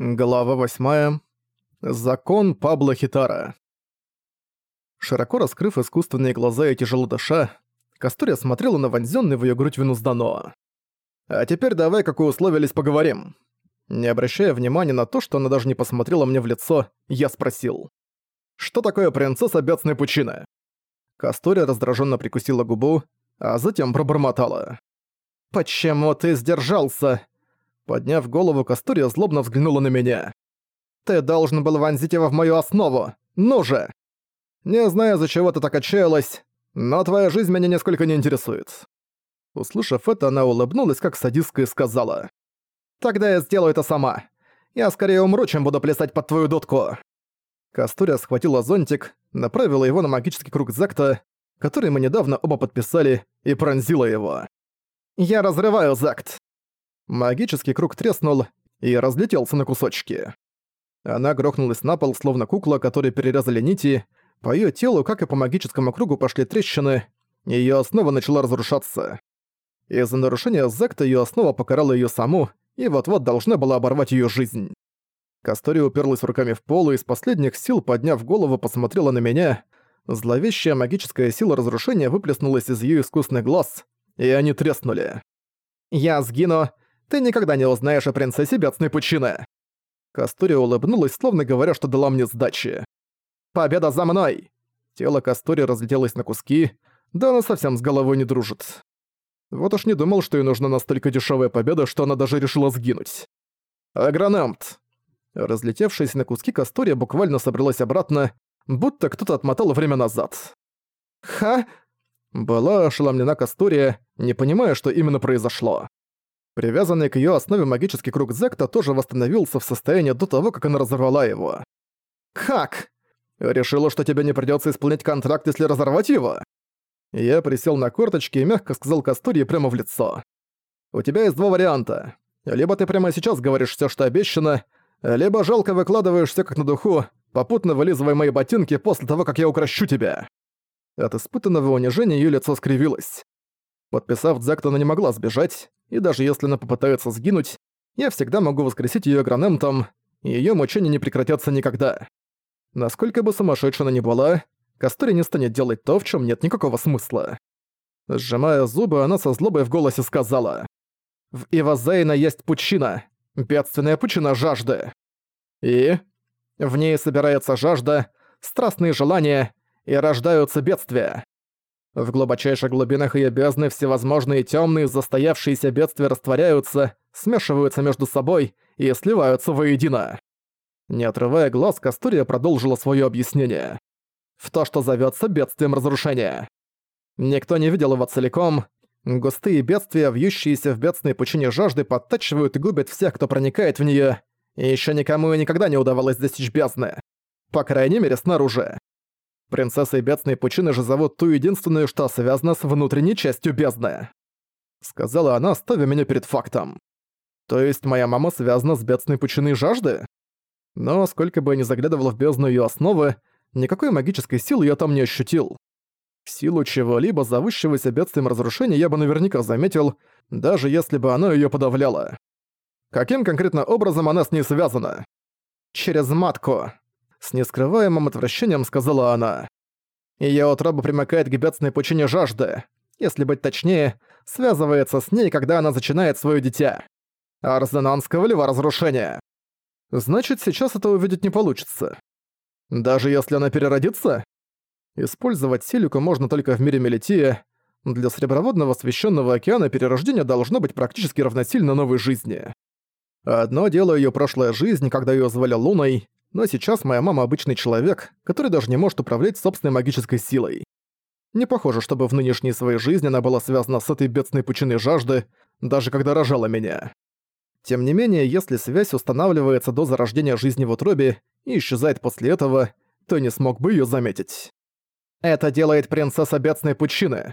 Глава 8. Закон Пабло Хитара. Широко раскрыв искусственные глаза и тяжело дыша, Кастория смотрела на вонзённый в её грудь Венус Дано. «А теперь давай, как условились, поговорим». Не обращая внимания на то, что она даже не посмотрела мне в лицо, я спросил. «Что такое принцесса Бедсной Пучины?» Кастория раздражённо прикусила губу, а затем пробормотала. «Почему ты сдержался?» Подняв голову, Кастория злобно взглянула на меня. «Ты должен был вонзить его в мою основу! Ну же!» «Не знаю, за чего ты так отчаялась, но твоя жизнь меня нисколько не интересует». Услышав это, она улыбнулась, как садистка, и сказала. «Тогда я сделаю это сама. Я скорее умру, чем буду плясать под твою дудку». Кастория схватила зонтик, направила его на магический круг Закта, который мы недавно оба подписали, и пронзила его. «Я разрываю Закт!» Магический круг треснул и разлетелся на кусочки. Она грохнулась на пол, словно кукла, которой перерезали нити. По её телу, как и по магическому кругу, пошли трещины, её основа начала разрушаться. Из-за нарушения Закта её основа покарала её саму, и вот-вот должна была оборвать её жизнь. Кастория уперлась руками в пол и из последних сил, подняв голову, посмотрела на меня. Зловещая магическая сила разрушения выплеснулась из её искусных глаз, и они треснули. «Я сгину, ты никогда не узнаешь о принцессе Бедсной Пучины!» Кастория улыбнулась, словно говоря, что дала мне сдачи. «Победа за мной!» Тело Кастории разлетелось на куски, да она совсем с головой не дружит. Вот уж не думал, что ей нужна настолько дешевая победа, что она даже решила сгинуть. Агрономт! Разлетевшись на куски, Кастория буквально собралась обратно, будто кто-то отмотал время назад. «Ха!» Была ошеломлена Кастория, не понимая, что именно произошло. Привязанный к её основе магический круг Зекта тоже восстановился в состоянии до того, как она разорвала его. «Как? Решила, что тебе не придётся исполнять контракт, если разорвать его?» Я присел на корточки и мягко сказал Кастурии прямо в лицо. «У тебя есть два варианта. Либо ты прямо сейчас говоришь всё, что обещано, либо жалко выкладываешь всё как на духу, попутно вылизывая мои ботинки после того, как я укращу тебя». От испытанного унижения её лицо скривилось. Подписав Дзект, она не могла сбежать, и даже если она попытается сгинуть, я всегда могу воскресить её гранемтом, и её мучения не прекратятся никогда. Насколько бы сумасшедшей она ни была, Кастори не станет делать то, в чём нет никакого смысла. Сжимая зубы, она со злобой в голосе сказала. «В Ивазейна есть пучина, бедственная пучина жажды. И? В ней собирается жажда, страстные желания, и рождаются бедствия. В глубочайших глубинах ее бездны всевозможные темные застоявшиеся бедствия растворяются, смешиваются между собой и сливаются воедино. Не отрывая глаз, Кастурия продолжила свое объяснение. В то, что зовется бедствием разрушения. Никто не видел его целиком. Густые бедствия, вьющиеся в бедственной пучине жажды, подтачивают и губят всех, кто проникает в нее, и еще никому и никогда не удавалось достичь бездны. По крайней мере, снаружи. Принцессой Бедсной Пучины же зовут ту единственную, что связана с внутренней частью бездны. Сказала она, ставя меня перед фактом. То есть моя мама связана с Бедсной Пучиной жажды? Но сколько бы я ни заглядывал в бездну ее основы, никакой магической силы я там не ощутил. Силу чего-либо зовущегося бедствием разрушения я бы наверняка заметил, даже если бы оно ее подавляло. Каким конкретно образом она с ней связана? Через матку. С нескрываемым отвращением сказала она. Её утроба примыкает к бедственной пучине жажды. Если быть точнее, связывается с ней, когда она зачинает своё дитя. Арзенанского лева разрушения. Значит, сейчас это увидеть не получится. Даже если она переродится? Использовать силику можно только в мире Мелития. Для Среброводного священного океана перерождение должно быть практически равносильно новой жизни. Одно дело её прошлая жизнь, когда её звали Луной, но сейчас моя мама обычный человек, который даже не может управлять собственной магической силой. Не похоже, чтобы в нынешней своей жизни она была связана с этой бедственной пучиной жажды, даже когда рожала меня. Тем не менее, если связь устанавливается до зарождения жизни в утробе и исчезает после этого, то не смог бы её заметить. Это делает принцесса бедственной пучины.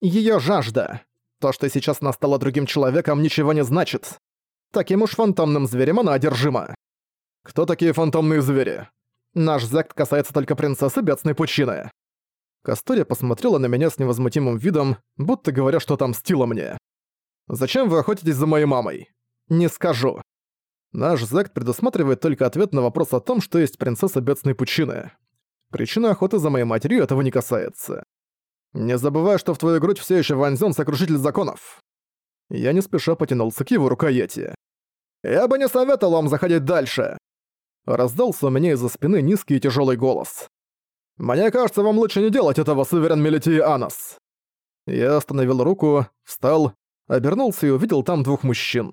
Её жажда. То, что сейчас она стала другим человеком, ничего не значит. Таким уж фантомным зверем она одержима. Кто такие фантомные звери? Наш зект касается только принцессы Бедсной Пучины. Кастория посмотрела на меня с невозмутимым видом, будто говоря, что отомстила мне. «Зачем вы охотитесь за моей мамой?» «Не скажу». Наш Зект предусматривает только ответ на вопрос о том, что есть принцесса Бедственной Пучины. Причина охоты за моей матерью этого не касается. Не забывай, что в твою грудь все еще вонзён сокрушитель законов. Я не спеша потянулся к его рукояти. «Я бы не советовал вам заходить дальше!» Раздался у меня из-за спины низкий и тяжелый голос. «Мне кажется, вам лучше не делать этого, суверен Мелитии Анос!» Я остановил руку, встал, обернулся и увидел там двух мужчин.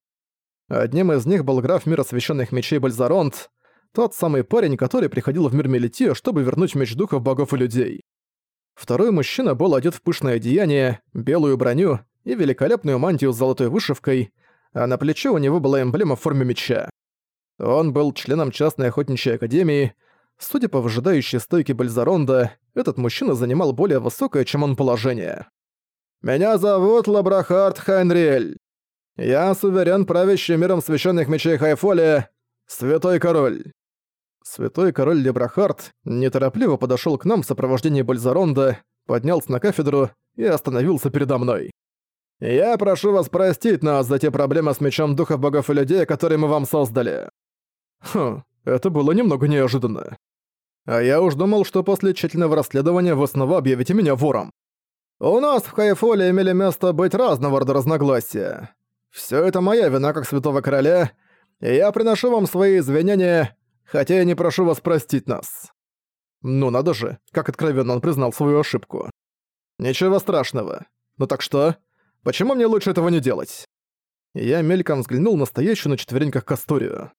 Одним из них был граф мира священных мечей Бальзаронт, тот самый парень, который приходил в мир Мелития, чтобы вернуть меч духов богов и людей. Второй мужчина был одет в пышное одеяние, белую броню и великолепную мантию с золотой вышивкой, а на плече у него была эмблема в форме меча. Он был членом частной охотничьей академии. Судя по выжидающей стойке Бальзаронда, этот мужчина занимал более высокое, чем он положение. «Меня зовут Лабрахард Хайнриэль. Я суверен, правящий миром священных мечей Хайфоли, Святой Король». Святой Король Лебрахард неторопливо подошел к нам в сопровождении Бальзаронда, поднялся на кафедру и остановился передо мной. «Я прошу вас простить нас за те проблемы с мечом духов богов и людей, которые мы вам создали». Хм, это было немного неожиданно. А я уж думал, что после тщательного расследования вы снова объявите меня вором. У нас в Хайфоле имели место быть разного рода разногласия. Все это моя вина как святого короля, и я приношу вам свои извинения, хотя я не прошу вас простить нас». Ну надо же, как откровенно он признал свою ошибку. «Ничего страшного. Ну так что? Почему мне лучше этого не делать?» Я мельком взглянул на стоящую на четвереньках Касторию.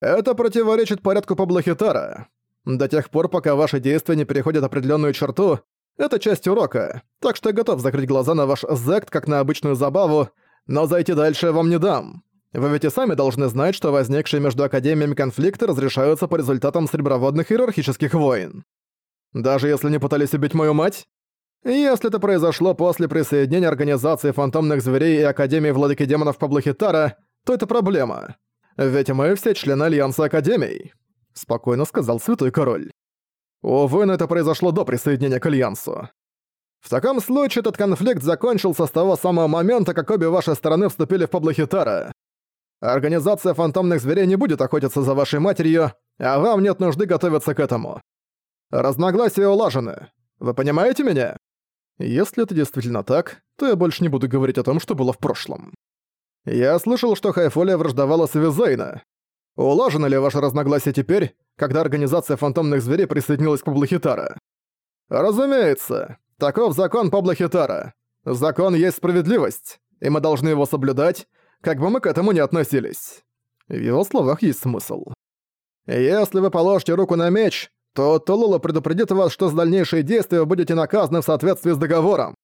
«Это противоречит порядку Паблохитара. До тех пор, пока ваши действия не переходят определенную черту, это часть урока, так что я готов закрыть глаза на ваш зект как на обычную забаву, но зайти дальше я вам не дам. Вы ведь и сами должны знать, что возникшие между академиями конфликты разрешаются по результатам среброводных иерархических войн. Даже если не пытались убить мою мать? Если это произошло после присоединения Организации Фантомных Зверей и Академии Владыки Демонов Паблохитара, то это проблема. Ведь мы все члены Альянса Академий», — спокойно сказал Святой Король. Увы, но это произошло до присоединения к Альянсу. В таком случае этот конфликт закончился с того самого момента, как обе ваши стороны вступили в Паблохитара. Организация фантомных зверей не будет охотиться за вашей матерью, а вам нет нужды готовиться к этому. Разногласия улажены. Вы понимаете меня? Если это действительно так, то я больше не буду говорить о том, что было в прошлом. Я слышал, что Хайфолия враждовала с Визейна. Улажено ли ваше разногласие теперь, когда Организация Фантомных Зверей присоединилась к Паблохитара? Разумеется. Таков закон Паблохитара. Закон есть справедливость, и мы должны его соблюдать, как бы мы к этому ни относились. В его словах есть смысл. Если вы положите руку на меч, то Тулула предупредит вас, что за дальнейшие действия вы будете наказаны в соответствии с договором.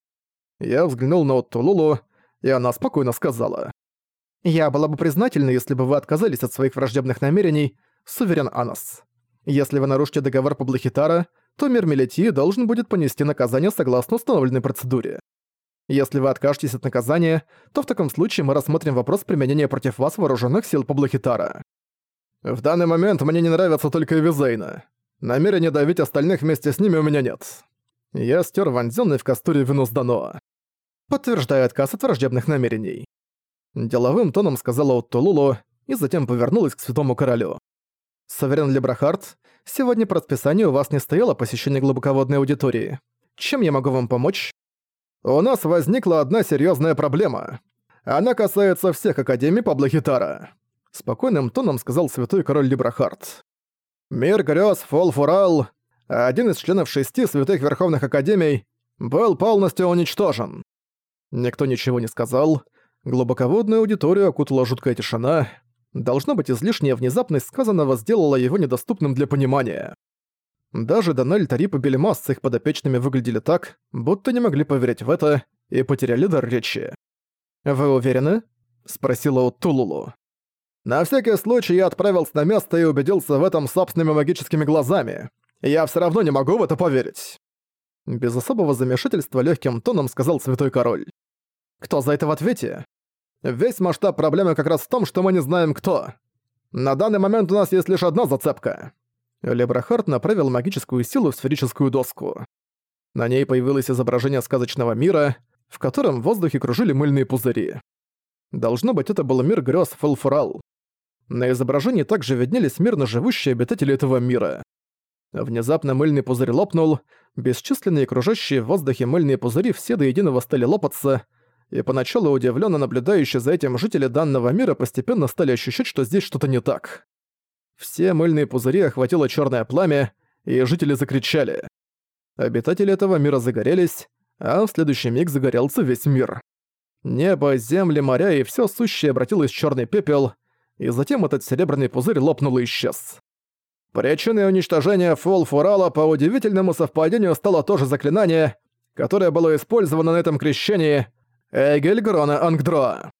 Я взглянул на Тулулу, и она спокойно сказала. «Я была бы признательна, если бы вы отказались от своих враждебных намерений, суверен Анос. Если вы нарушите договор по Блахитара, то мир Мелетии должен будет понести наказание согласно установленной процедуре. Если вы откажетесь от наказания, то в таком случае мы рассмотрим вопрос применения против вас вооруженных сил Паблохитара. В данный момент мне не нравится только Эвизейна. Намерения давить остальных вместе с ними у меня нет. Я стер вонзённый в кастуре вину с Дано. Подтверждаю отказ от враждебных намерений. Деловым тоном сказала Оттулулу и затем повернулась к святому королю. «Саверен Лебрахард, сегодня по расписанию у вас не стояло посещение глубоководной аудитории. Чем я могу вам помочь?» у нас возникла одна серьезная проблема. Она касается всех академий Паблохитара», — спокойным тоном сказал святой король Либрахард. «Мир грёз Фолфурал, один из членов шести святых верховных академий, был полностью уничтожен». Никто ничего не сказал. Глубоководную аудиторию окутала жуткая тишина. Должно быть, излишняя внезапность сказанного сделала его недоступным для понимания. Даже Данель, Тарип и Бельмас с их подопечными выглядели так, будто не могли поверить в это и потеряли дар речи. «Вы уверены?» — спросила у Тулулу. «На всякий случай я отправился на место и убедился в этом собственными магическими глазами. Я все равно не могу в это поверить». Без особого замешательства легким тоном сказал Святой Король. «Кто за это в ответе?» «Весь масштаб проблемы как раз в том, что мы не знаем кто. На данный момент у нас есть лишь одна зацепка. Лебрахард направил магическую силу в сферическую доску. На ней появилось изображение сказочного мира, в котором в воздухе кружили мыльные пузыри. Должно быть, это был мир грёз Фолфурал. На изображении также виднелись мирно живущие обитатели этого мира. Внезапно мыльный пузырь лопнул, бесчисленные кружащие в воздухе мыльные пузыри все до единого стали лопаться, и поначалу удивленно наблюдающие за этим жители данного мира постепенно стали ощущать, что здесь что-то не так. Все мыльные пузыри охватило черное пламя, и жители закричали. Обитатели этого мира загорелись, а в следующий миг загорелся весь мир. Небо, земли, моря и все сущее обратилось в черный пепел, и затем этот серебряный пузырь лопнул и исчез. Причиной уничтожения Фолфурала по удивительному совпадению стало тоже заклинание, которое было использовано на этом крещении Эгель Грона Ангдро.